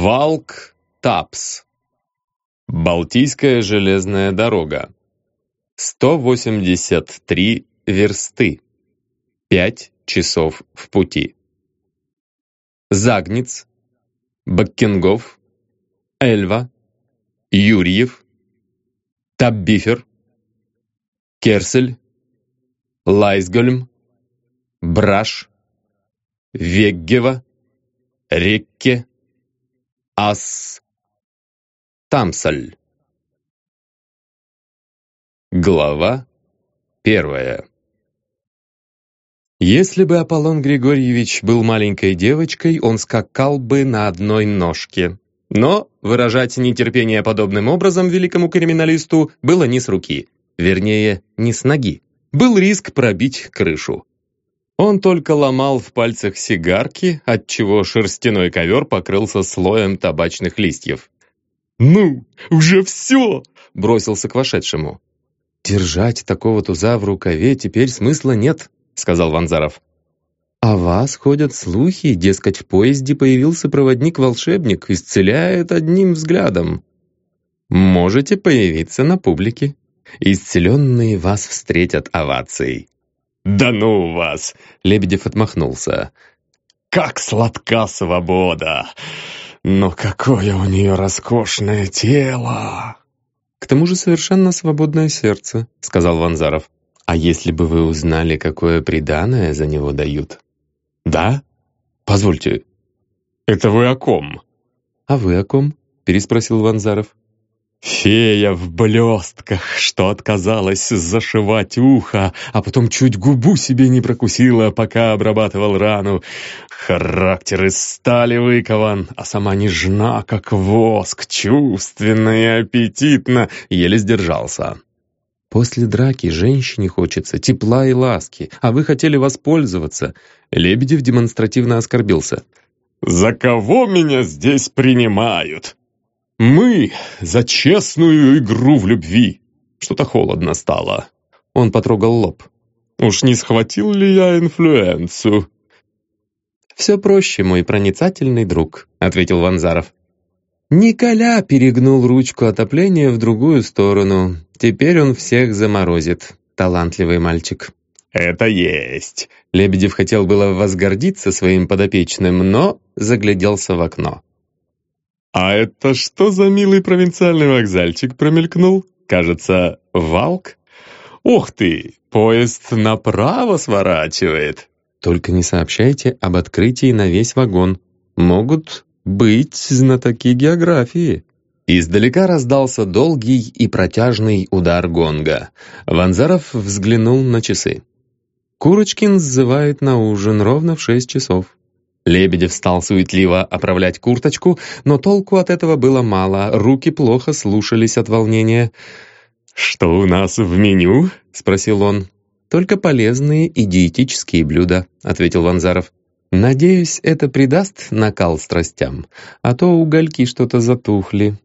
Валк Тапс. Балтийская железная дорога. 183 версты. 5 часов в пути. Загниц, Баккингов, Эльва, Юрьев, Таббифер, Керсель, Лайсгольм, Браш, Веггева, Рекке, Ас, Тамсаль. Глава первая Если бы Аполлон Григорьевич был маленькой девочкой, он скакал бы на одной ножке. Но выражать нетерпение подобным образом великому криминалисту было не с руки, вернее, не с ноги. Был риск пробить крышу. Он только ломал в пальцах сигарки, отчего шерстяной ковер покрылся слоем табачных листьев. «Ну, уже все!» — бросился к вошедшему. «Держать такого туза в рукаве теперь смысла нет», — сказал Ванзаров. «А вас ходят слухи, дескать, в поезде появился проводник-волшебник, исцеляет одним взглядом. Можете появиться на публике. Исцеленные вас встретят овацией». «Да ну вас!» — Лебедев отмахнулся. «Как сладка свобода! Но какое у нее роскошное тело!» «К тому же совершенно свободное сердце», — сказал Ванзаров. «А если бы вы узнали, какое приданое за него дают?» «Да? Позвольте, это вы о ком?» «А вы о ком?» — переспросил Ванзаров. «Фея в блестках, что отказалась зашивать ухо, а потом чуть губу себе не прокусила, пока обрабатывал рану. Характер из стали выкован, а сама нежна, как воск, чувственна и аппетитна, еле сдержался». «После драки женщине хочется тепла и ласки, а вы хотели воспользоваться». Лебедев демонстративно оскорбился. «За кого меня здесь принимают?» «Мы за честную игру в любви!» Что-то холодно стало. Он потрогал лоб. «Уж не схватил ли я инфлюенцию?» «Все проще, мой проницательный друг», — ответил Ванзаров. Николя перегнул ручку отопления в другую сторону. Теперь он всех заморозит. Талантливый мальчик. «Это есть!» Лебедев хотел было возгордиться своим подопечным, но загляделся в окно. «А это что за милый провинциальный вокзальчик промелькнул? Кажется, Валк? Ух ты, поезд направо сворачивает!» «Только не сообщайте об открытии на весь вагон. Могут быть знатоки географии». Издалека раздался долгий и протяжный удар гонга. Ванзаров взглянул на часы. Курочкин сзывает на ужин ровно в шесть часов. Лебедев стал суетливо оправлять курточку, но толку от этого было мало, руки плохо слушались от волнения. «Что у нас в меню?» — спросил он. «Только полезные и диетические блюда», — ответил Ванзаров. Надеюсь, это придаст накал страстям, а то угольки что-то затухли.